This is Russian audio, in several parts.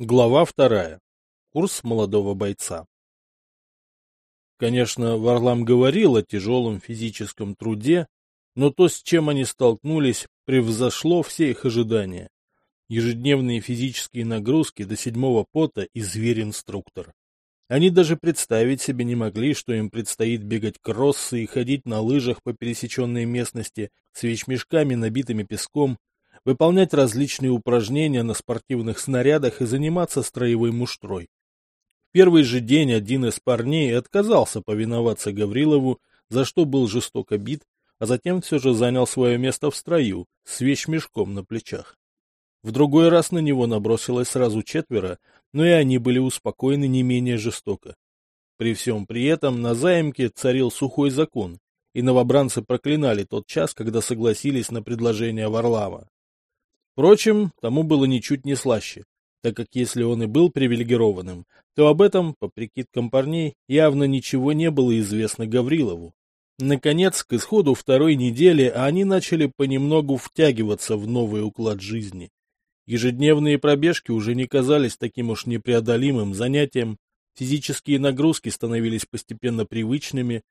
Глава вторая. Курс молодого бойца. Конечно, Варлам говорил о тяжелом физическом труде, но то, с чем они столкнулись, превзошло все их ожидания. Ежедневные физические нагрузки до седьмого пота и зверь-инструктор. Они даже представить себе не могли, что им предстоит бегать кроссы и ходить на лыжах по пересеченной местности с вещмешками, набитыми песком, выполнять различные упражнения на спортивных снарядах и заниматься строевой муштрой. В первый же день один из парней отказался повиноваться Гаврилову, за что был жестоко бит, а затем все же занял свое место в строю с вещмешком на плечах. В другой раз на него набросилось сразу четверо, но и они были успокоены не менее жестоко. При всем при этом на заимке царил сухой закон, и новобранцы проклинали тот час, когда согласились на предложение Варлама. Впрочем, тому было ничуть не слаще, так как если он и был привилегированным, то об этом, по прикидкам парней, явно ничего не было известно Гаврилову. Наконец, к исходу второй недели они начали понемногу втягиваться в новый уклад жизни. Ежедневные пробежки уже не казались таким уж непреодолимым занятием, физические нагрузки становились постепенно привычными,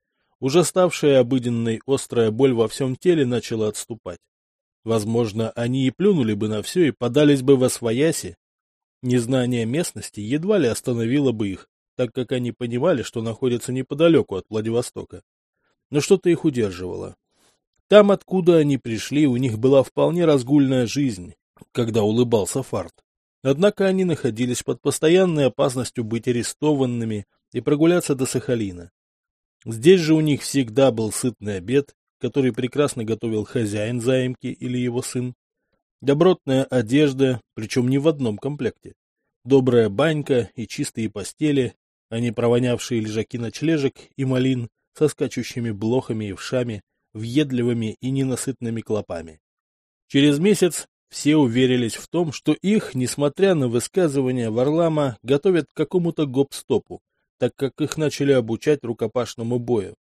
уже ставшая обыденной острая боль во всем теле начала отступать. Возможно, они и плюнули бы на все и подались бы во свояси. Незнание местности едва ли остановило бы их, так как они понимали, что находятся неподалеку от Владивостока. Но что-то их удерживало. Там, откуда они пришли, у них была вполне разгульная жизнь, когда улыбался фарт. Однако они находились под постоянной опасностью быть арестованными и прогуляться до Сахалина. Здесь же у них всегда был сытный обед, который прекрасно готовил хозяин заимки или его сын, добротная одежда, причем не в одном комплекте, добрая банька и чистые постели, а не провонявшие лежаки ночлежек и малин со скачущими блохами и вшами, въедливыми и ненасытными клопами. Через месяц все уверились в том, что их, несмотря на высказывания Варлама, готовят к какому-то гоп-стопу, так как их начали обучать рукопашному бою.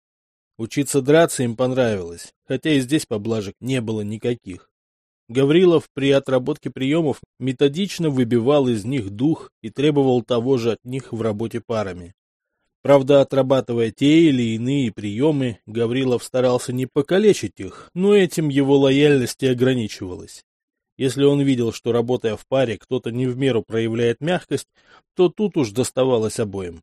Учиться драться им понравилось, хотя и здесь поблажек не было никаких. Гаврилов при отработке приемов методично выбивал из них дух и требовал того же от них в работе парами. Правда, отрабатывая те или иные приемы, Гаврилов старался не покалечить их, но этим его лояльность и ограничивалась. Если он видел, что, работая в паре, кто-то не в меру проявляет мягкость, то тут уж доставалось обоим.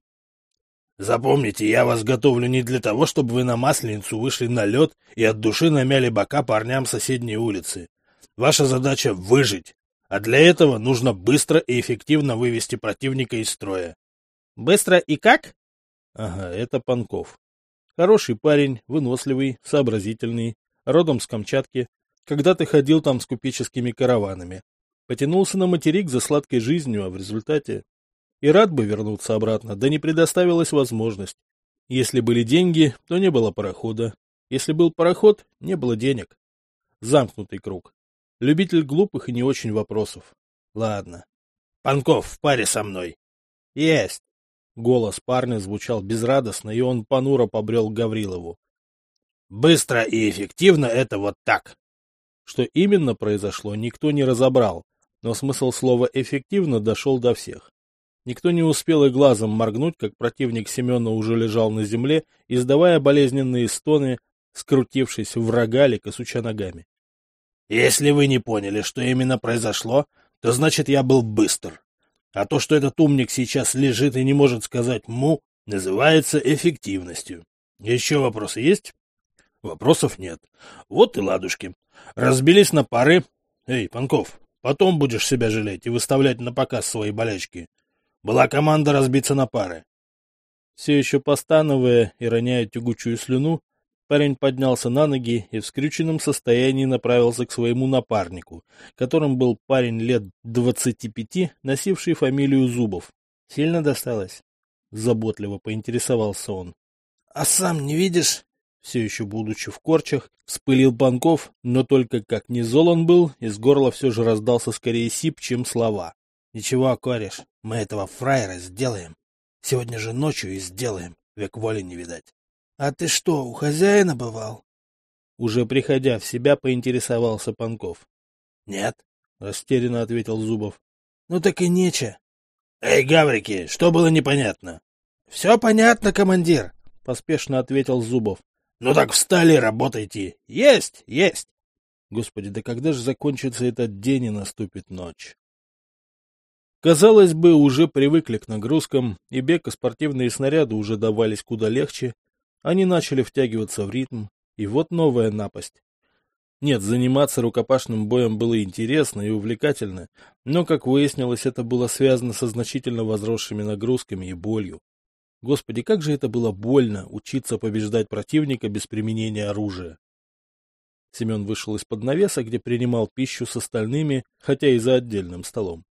Запомните, я вас готовлю не для того, чтобы вы на Масленицу вышли на лед и от души намяли бока парням соседней улицы. Ваша задача — выжить, а для этого нужно быстро и эффективно вывести противника из строя. Быстро и как? Ага, это Панков. Хороший парень, выносливый, сообразительный, родом с Камчатки. Когда-то ходил там с купеческими караванами. Потянулся на материк за сладкой жизнью, а в результате и рад бы вернуться обратно, да не предоставилась возможность. Если были деньги, то не было парохода. Если был пароход, не было денег. Замкнутый круг. Любитель глупых и не очень вопросов. Ладно. Панков, в паре со мной. Есть. Голос парня звучал безрадостно, и он понуро побрел к Гаврилову. Быстро и эффективно это вот так. Что именно произошло, никто не разобрал, но смысл слова «эффективно» дошел до всех. Никто не успел и глазом моргнуть, как противник Семена уже лежал на земле, издавая болезненные стоны, скрутившись в рогалик и суча ногами. «Если вы не поняли, что именно произошло, то значит я был быстр. А то, что этот умник сейчас лежит и не может сказать «му», называется эффективностью. Еще вопросы есть?» Вопросов нет. Вот и ладушки. Разбились на пары. Эй, Панков, потом будешь себя жалеть и выставлять на показ свои болячки. Была команда разбиться на пары. Все еще постановая и роняя тягучую слюну, парень поднялся на ноги и в скрюченном состоянии направился к своему напарнику, которым был парень лет двадцати пяти, носивший фамилию Зубов. Сильно досталось? Заботливо поинтересовался он. — А сам не видишь? Все еще будучи в корчах, вспылил Банков, но только как не зол он был, из горла все же раздался скорее сип, чем слова. Ничего, кореш, мы этого фраера сделаем. Сегодня же ночью и сделаем, век воли не видать. А ты что, у хозяина бывал? Уже приходя в себя, поинтересовался Панков. Нет, растерянно ответил Зубов. Ну так и нече. Эй, гаврики, что было непонятно? — Все понятно, командир, — поспешно ответил Зубов. — Ну так встали, работайте. Есть, есть. Господи, да когда же закончится этот день и наступит ночь? Казалось бы, уже привыкли к нагрузкам, и бег и спортивные снаряды уже давались куда легче. Они начали втягиваться в ритм, и вот новая напасть. Нет, заниматься рукопашным боем было интересно и увлекательно, но, как выяснилось, это было связано со значительно возросшими нагрузками и болью. Господи, как же это было больно учиться побеждать противника без применения оружия. Семен вышел из-под навеса, где принимал пищу с остальными, хотя и за отдельным столом.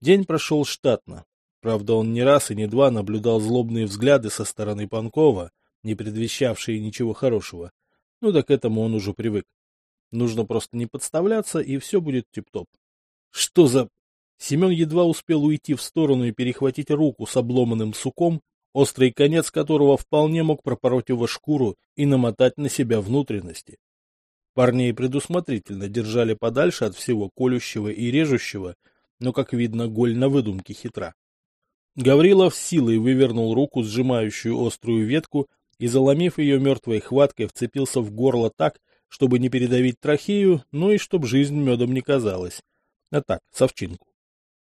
День прошел штатно. Правда, он не раз и не два наблюдал злобные взгляды со стороны Панкова, не предвещавшие ничего хорошего. Ну да к этому он уже привык. Нужно просто не подставляться, и все будет тип-топ. Что за... Семен едва успел уйти в сторону и перехватить руку с обломанным суком, острый конец которого вполне мог пропороть его шкуру и намотать на себя внутренности. Парней предусмотрительно держали подальше от всего колющего и режущего, но, как видно, голь на выдумке хитра. Гаврилов силой вывернул руку, сжимающую острую ветку, и, заломив ее мертвой хваткой, вцепился в горло так, чтобы не передавить трахею, но и чтоб жизнь медом не казалась. А так, совчинку.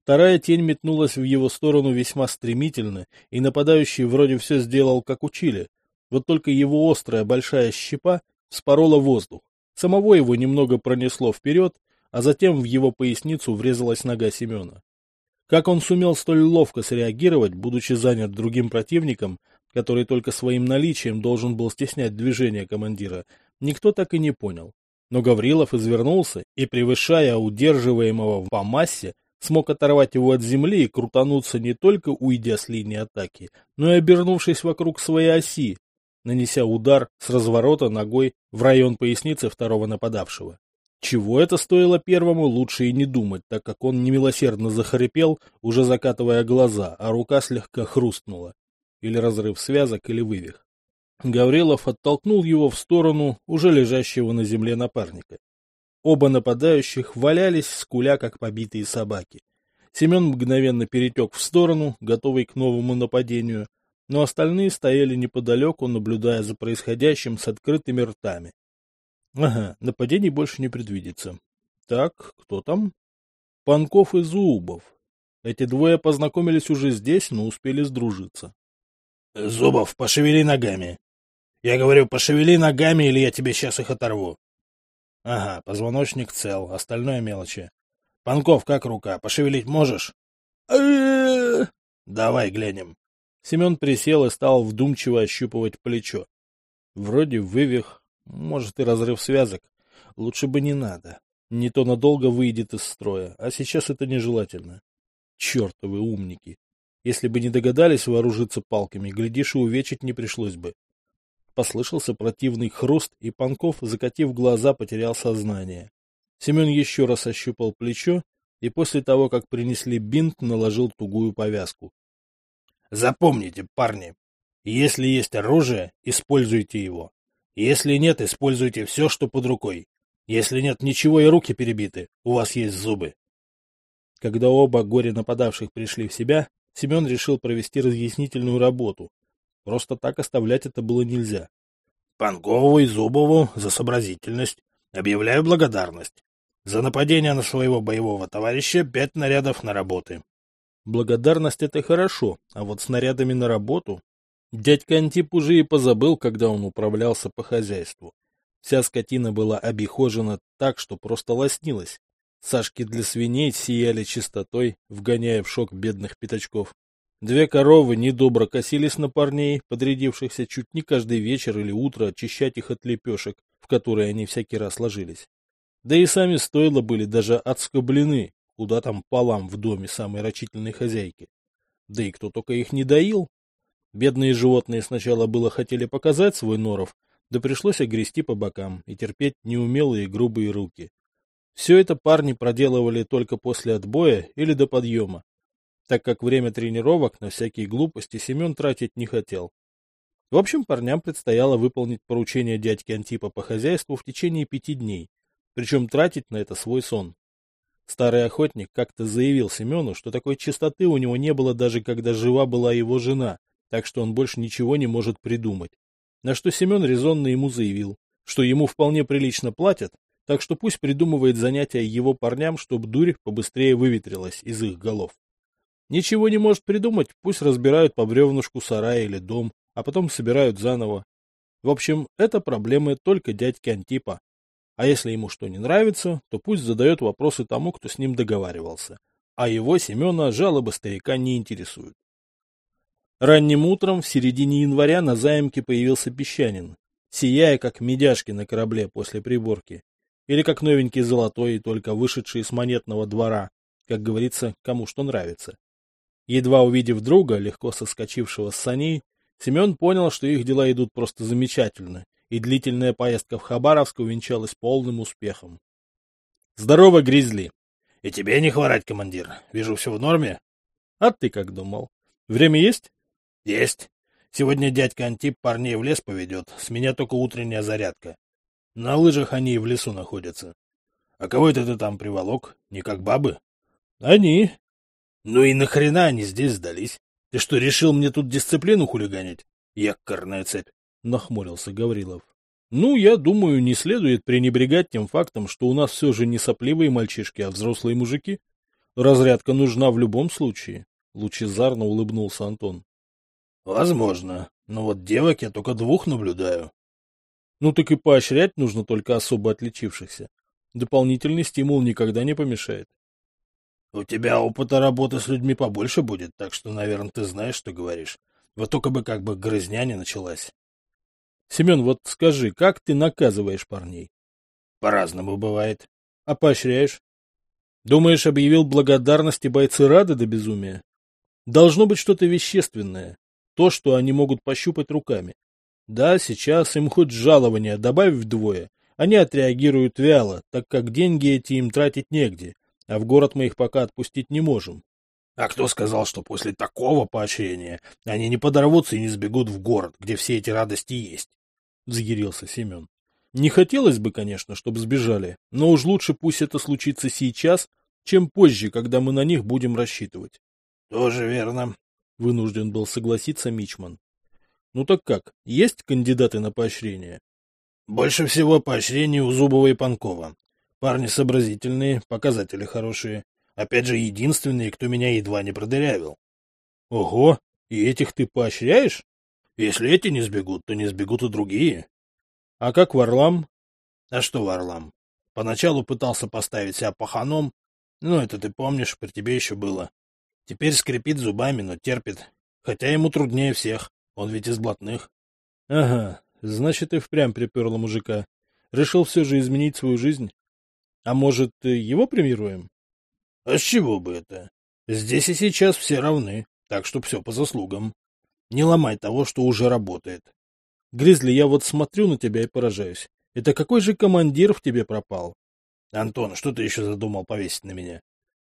Вторая тень метнулась в его сторону весьма стремительно, и нападающий вроде все сделал, как учили. Вот только его острая большая щепа спорола воздух. Самого его немного пронесло вперед, а затем в его поясницу врезалась нога Семена. Как он сумел столь ловко среагировать, будучи занят другим противником, который только своим наличием должен был стеснять движение командира, никто так и не понял. Но Гаврилов извернулся и, превышая удерживаемого по массе, смог оторвать его от земли и крутануться не только уйдя с линии атаки, но и обернувшись вокруг своей оси, нанеся удар с разворота ногой в район поясницы второго нападавшего. Чего это стоило первому, лучше и не думать, так как он немилосердно захрипел, уже закатывая глаза, а рука слегка хрустнула. Или разрыв связок, или вывих. Гаврилов оттолкнул его в сторону уже лежащего на земле напарника. Оба нападающих валялись, скуля, как побитые собаки. Семен мгновенно перетек в сторону, готовый к новому нападению, но остальные стояли неподалеку, наблюдая за происходящим с открытыми ртами. Ага, нападений больше не предвидится. Так, кто там? Панков и Зубов. Эти двое познакомились уже здесь, но успели сдружиться. Зубов, пошевели ногами. Я говорю, пошевели ногами, или я тебе сейчас их оторву. Ага, позвоночник цел, остальное мелочи. Панков, как рука, пошевелить можешь? Давай глянем. Семен присел и стал вдумчиво ощупывать плечо. Вроде вывих, может и разрыв связок. Лучше бы не надо. Не то надолго выйдет из строя, а сейчас это нежелательно. Чертовы умники. Если бы не догадались вооружиться палками, глядишь, и увечить не пришлось бы. Послышался противный хруст, и Панков, закатив глаза, потерял сознание. Семен еще раз ощупал плечо, и после того, как принесли бинт, наложил тугую повязку. Запомните, парни, если есть оружие, используйте его. Если нет, используйте все, что под рукой. Если нет ничего и руки перебиты, у вас есть зубы. Когда оба горе нападавших пришли в себя, Семен решил провести разъяснительную работу. Просто так оставлять это было нельзя. Панкову и Зубову за сообразительность объявляю благодарность. За нападение на своего боевого товарища пять нарядов на работы. Благодарность — это хорошо, а вот снарядами на работу Дядька Антип уже и позабыл, когда он управлялся по хозяйству. Вся скотина была обихожена так, что просто лоснилась. Сашки для свиней сияли чистотой, вгоняя в шок бедных пятачков. Две коровы недобро косились на парней, подрядившихся чуть не каждый вечер или утро очищать их от лепешек, в которые они всякий раз ложились. Да и сами стойла были даже отскоблены, куда там полам в доме самой рачительной хозяйки. Да и кто только их не доил, Бедные животные сначала было хотели показать свой норов, да пришлось огрести по бокам и терпеть неумелые грубые руки. Все это парни проделывали только после отбоя или до подъема, так как время тренировок на всякие глупости Семен тратить не хотел. В общем, парням предстояло выполнить поручение дядьки Антипа по хозяйству в течение пяти дней, причем тратить на это свой сон. Старый охотник как-то заявил Семену, что такой чистоты у него не было даже когда жива была его жена, так что он больше ничего не может придумать. На что Семен резонно ему заявил, что ему вполне прилично платят, так что пусть придумывает занятия его парням, чтобы дурь побыстрее выветрилась из их голов. Ничего не может придумать, пусть разбирают по бревнушку сарай или дом, а потом собирают заново. В общем, это проблемы только дядьки Антипа. А если ему что не нравится, то пусть задает вопросы тому, кто с ним договаривался. А его, Семена, жалобы старика не интересуют. Ранним утром, в середине января, на заимке появился песчанин, сияя, как медяшки на корабле после приборки, или как новенький золотой, только вышедший из монетного двора, как говорится, кому что нравится. Едва увидев друга, легко соскочившего с саней, Семен понял, что их дела идут просто замечательно, и длительная поездка в Хабаровск увенчалась полным успехом. «Здорово, Гризли!» «И тебе не хворать, командир. Вижу, все в норме?» «А ты как думал? Время есть?» Есть. Сегодня дядька Антип парней в лес поведет. С меня только утренняя зарядка. На лыжах они и в лесу находятся. А кого это ты там приволок? Не как бабы? Они. Ну и нахрена они здесь сдались? Ты что, решил мне тут дисциплину хулиганить? Якорная цепь. Нахмурился Гаврилов. Ну, я думаю, не следует пренебрегать тем фактом, что у нас все же не сопливые мальчишки, а взрослые мужики. Разрядка нужна в любом случае. Лучезарно улыбнулся Антон. Возможно. Но вот девок я только двух наблюдаю. Ну так и поощрять нужно только особо отличившихся. Дополнительный стимул никогда не помешает. У тебя опыта работы с людьми побольше будет, так что, наверное, ты знаешь, что говоришь. Вот только бы как бы грызня не началась. Семен, вот скажи, как ты наказываешь парней? По-разному бывает. А поощряешь? Думаешь, объявил благодарности бойцы рады до безумия? Должно быть что-то вещественное, то, что они могут пощупать руками. Да, сейчас им хоть жалование добавь вдвое, они отреагируют вяло, так как деньги эти им тратить негде, а в город мы их пока отпустить не можем. А кто сказал, что после такого поощрения они не подорвутся и не сбегут в город, где все эти радости есть? Взъярился Семен. Не хотелось бы, конечно, чтобы сбежали, но уж лучше пусть это случится сейчас, чем позже, когда мы на них будем рассчитывать. Тоже верно. — вынужден был согласиться Мичман. «Ну так как, есть кандидаты на поощрение?» «Больше всего поощрений у Зубова и Панкова. Парни сообразительные, показатели хорошие. Опять же, единственные, кто меня едва не продырявил». «Ого, и этих ты поощряешь?» «Если эти не сбегут, то не сбегут и другие». «А как Варлам?» «А что Варлам? Поначалу пытался поставить себя паханом, ну, это ты помнишь, при тебе еще было. Теперь скрипит зубами, но терпит. Хотя ему труднее всех. Он ведь из блатных. Ага, значит, и впрямь приперла мужика. Решил все же изменить свою жизнь. А может, его премируем? А с чего бы это? Здесь и сейчас все равны, так что все по заслугам. Не ломай того, что уже работает. Гризли, я вот смотрю на тебя и поражаюсь. Это какой же командир в тебе пропал? Антон, что ты еще задумал повесить на меня?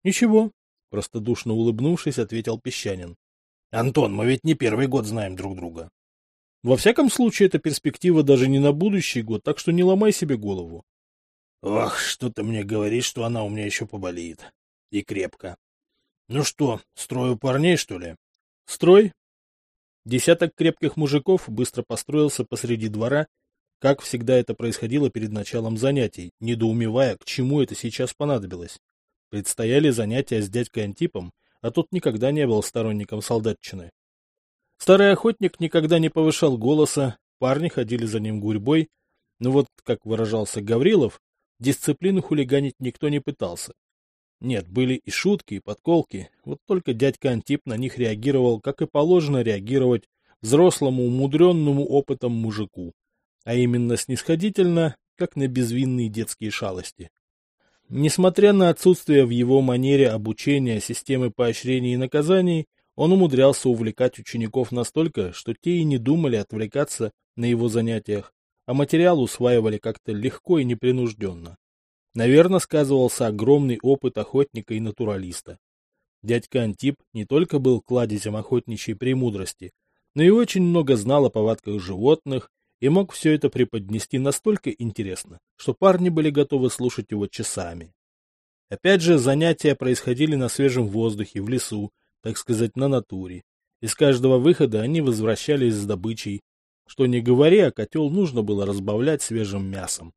Ничего, Простодушно улыбнувшись, ответил Песчанин. — Антон, мы ведь не первый год знаем друг друга. — Во всяком случае, эта перспектива даже не на будущий год, так что не ломай себе голову. — Ох, что ты мне говоришь, что она у меня еще поболеет. И крепко. Ну что, строю парней, что ли? — Строй. Десяток крепких мужиков быстро построился посреди двора, как всегда это происходило перед началом занятий, недоумевая, к чему это сейчас понадобилось. Предстояли занятия с дядькой Антипом, а тот никогда не был сторонником солдатчины. Старый охотник никогда не повышал голоса, парни ходили за ним гурьбой, но вот, как выражался Гаврилов, дисциплину хулиганить никто не пытался. Нет, были и шутки, и подколки, вот только дядька Антип на них реагировал, как и положено реагировать взрослому, умудренному опытом мужику, а именно снисходительно, как на безвинные детские шалости. Несмотря на отсутствие в его манере обучения системы поощрений и наказаний, он умудрялся увлекать учеников настолько, что те и не думали отвлекаться на его занятиях, а материал усваивали как-то легко и непринужденно. Наверное, сказывался огромный опыт охотника и натуралиста. Дядька Антип не только был кладезем охотничьей премудрости, но и очень много знал о повадках животных и мог все это преподнести настолько интересно, что парни были готовы слушать его часами. Опять же, занятия происходили на свежем воздухе, в лесу, так сказать, на натуре. Из каждого выхода они возвращались с добычей. Что не говори, а котел нужно было разбавлять свежим мясом.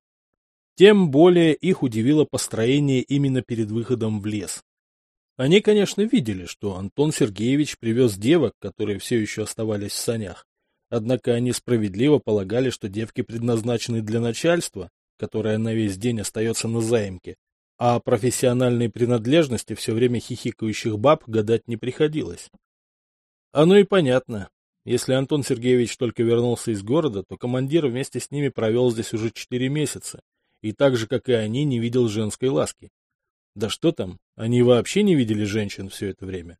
Тем более их удивило построение именно перед выходом в лес. Они, конечно, видели, что Антон Сергеевич привез девок, которые все еще оставались в санях. Однако они справедливо полагали, что девки предназначены для начальства, которое на весь день остается на заимке, а профессиональной принадлежности все время хихикающих баб гадать не приходилось. Оно и понятно. Если Антон Сергеевич только вернулся из города, то командир вместе с ними провел здесь уже четыре месяца, и так же, как и они, не видел женской ласки. Да что там, они вообще не видели женщин все это время.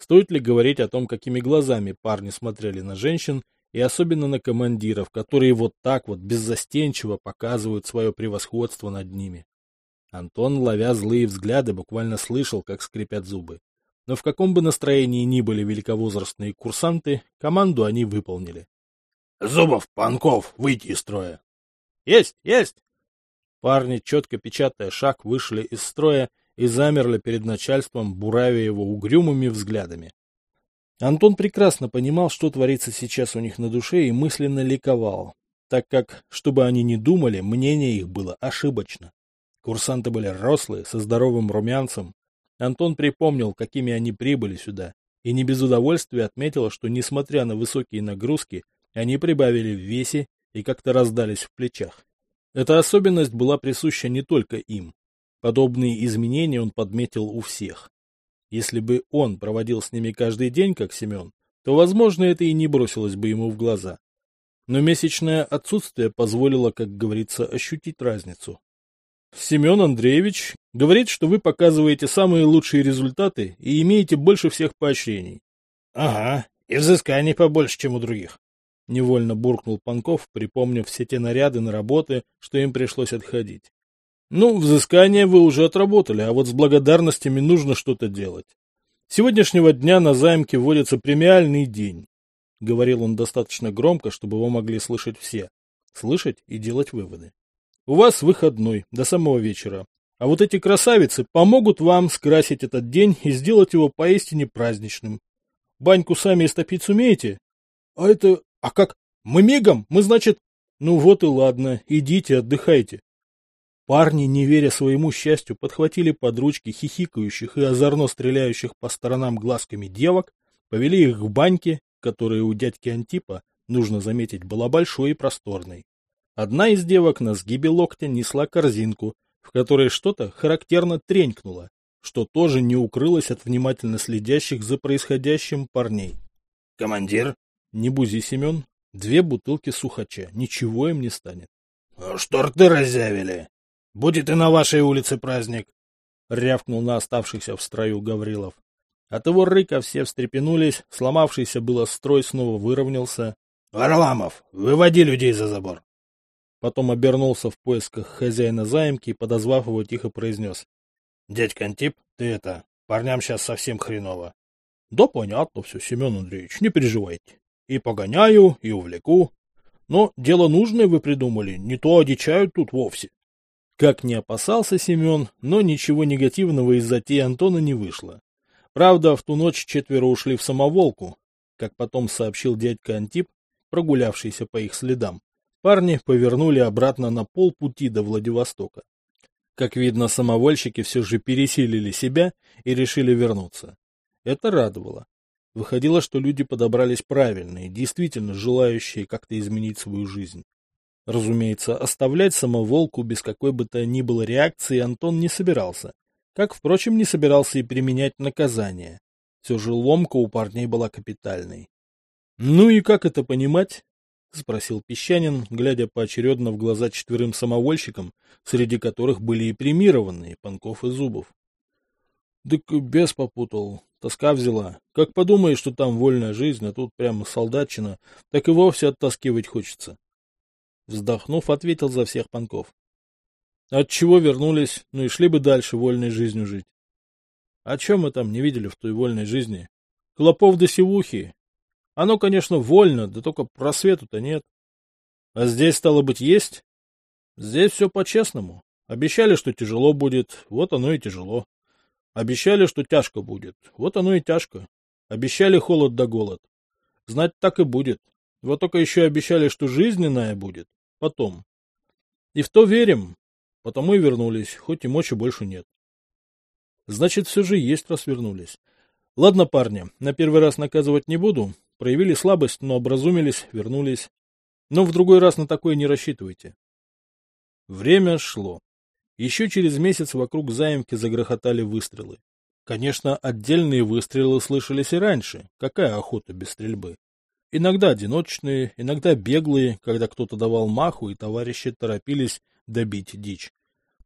Стоит ли говорить о том, какими глазами парни смотрели на женщин, и особенно на командиров, которые вот так вот беззастенчиво показывают свое превосходство над ними. Антон, ловя злые взгляды, буквально слышал, как скрипят зубы. Но в каком бы настроении ни были великовозрастные курсанты, команду они выполнили. — Зубов, Панков, выйти из строя! — Есть, есть! Парни, четко печатая шаг, вышли из строя и замерли перед начальством, буравя его угрюмыми взглядами. Антон прекрасно понимал, что творится сейчас у них на душе, и мысленно ликовал, так как, чтобы они ни думали, мнение их было ошибочно. Курсанты были рослые, со здоровым румянцем. Антон припомнил, какими они прибыли сюда, и не без удовольствия отметил, что, несмотря на высокие нагрузки, они прибавили в весе и как-то раздались в плечах. Эта особенность была присуща не только им. Подобные изменения он подметил у всех. Если бы он проводил с ними каждый день, как Семен, то, возможно, это и не бросилось бы ему в глаза. Но месячное отсутствие позволило, как говорится, ощутить разницу. Семен Андреевич говорит, что вы показываете самые лучшие результаты и имеете больше всех поощрений. — Ага, и взысканий побольше, чем у других. Невольно буркнул Панков, припомнив все те наряды на работы, что им пришлось отходить. Ну, взыскание вы уже отработали, а вот с благодарностями нужно что-то делать. С сегодняшнего дня на займке вводится премиальный день. Говорил он достаточно громко, чтобы его могли слышать все. Слышать и делать выводы. У вас выходной до самого вечера. А вот эти красавицы помогут вам скрасить этот день и сделать его поистине праздничным. Баньку сами истопить сумеете? А это... А как? Мы мигом? Мы, значит... Ну вот и ладно, идите, отдыхайте. Парни, не веря своему счастью, подхватили под ручки хихикающих и озорно стреляющих по сторонам глазками девок, повели их к баньке, которая у дядьки Антипа, нужно заметить, была большой и просторной. Одна из девок на сгибе локтя несла корзинку, в которой что-то характерно тренькнуло, что тоже не укрылось от внимательно следящих за происходящим парней. — Командир? — Не бузи, Семен. Две бутылки сухача. Ничего им не станет. — Что рты разъявили? Будет и на вашей улице праздник. — рявкнул на оставшихся в строю Гаврилов. От его рыка все встрепенулись, сломавшийся было строй снова выровнялся. — Варламов, выводи людей за забор. Потом обернулся в поисках хозяина заимки и, подозвав его, тихо произнес. — Дядька Антип, ты это, парням сейчас совсем хреново. — Да понятно все, Семен Андреевич, не переживайте. И погоняю, и увлеку. Но дело нужное вы придумали, не то одичают тут вовсе. Как не опасался Семен, но ничего негативного из затеи Антона не вышло. Правда, в ту ночь четверо ушли в самоволку, как потом сообщил дядька Антип, прогулявшийся по их следам. Парни повернули обратно на полпути до Владивостока. Как видно, самовольщики все же пересилили себя и решили вернуться. Это радовало. Выходило, что люди подобрались правильные, действительно желающие как-то изменить свою жизнь. Разумеется, оставлять самоволку без какой бы то ни было реакции Антон не собирался, как, впрочем, не собирался и применять наказание. Все же ломка у парней была капитальной. Ну и как это понимать? — спросил Песчанин, глядя поочередно в глаза четверым самовольщикам, среди которых были и премированные Панков и Зубов. — Так бес попутал, тоска взяла. Как подумаешь, что там вольная жизнь, а тут прямо солдатчина, так и вовсе оттаскивать хочется. Вздохнув, ответил за всех Панков. — От чего вернулись, ну и шли бы дальше вольной жизнью жить. — А чем мы там не видели в той вольной жизни? Клопов до севухи, оно, конечно, вольно, да только просвету-то нет. А здесь, стало быть, есть? Здесь все по-честному. Обещали, что тяжело будет, вот оно и тяжело. Обещали, что тяжко будет, вот оно и тяжко. Обещали холод да голод. Знать так и будет. Вот только еще обещали, что жизненная будет. Потом. И в то верим. Потому и вернулись, хоть и мочи больше нет. Значит, все же есть, раз вернулись. Ладно, парни, на первый раз наказывать не буду. Проявили слабость, но образумились, вернулись. Но в другой раз на такое не рассчитывайте. Время шло. Еще через месяц вокруг заимки загрохотали выстрелы. Конечно, отдельные выстрелы слышались и раньше. Какая охота без стрельбы? Иногда одиночные, иногда беглые, когда кто-то давал маху, и товарищи торопились добить дичь.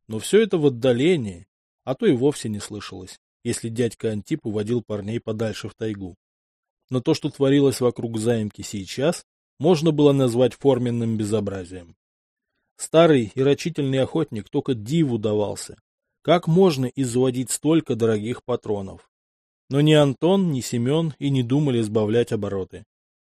Но все это в отдалении, а то и вовсе не слышалось, если дядька Антип уводил парней подальше в тайгу. Но то, что творилось вокруг заимки сейчас, можно было назвать форменным безобразием. Старый и рачительный охотник только диву давался. Как можно изводить столько дорогих патронов? Но ни Антон, ни Семен и не думали сбавлять обороты.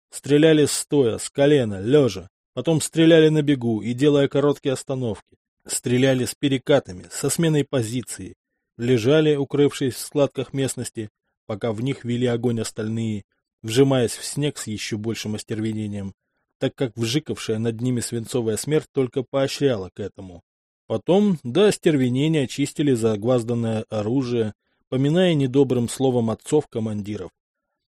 Стреляли стоя, с колена, лежа, потом стреляли на бегу и делая короткие остановки. Стреляли с перекатами, со сменой позиции. Лежали, укрывшись в складках местности, пока в них вели огонь остальные, вжимаясь в снег с еще большим остервенением, так как вжикавшая над ними свинцовая смерть только поощряла к этому. Потом до остервенения чистили загвазданное оружие, поминая недобрым словом отцов-командиров.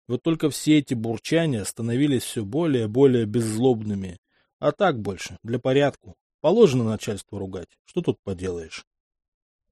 Вот только все эти бурчания становились все более и более беззлобными. А так больше, для порядку. Положено начальству ругать. Что тут поделаешь?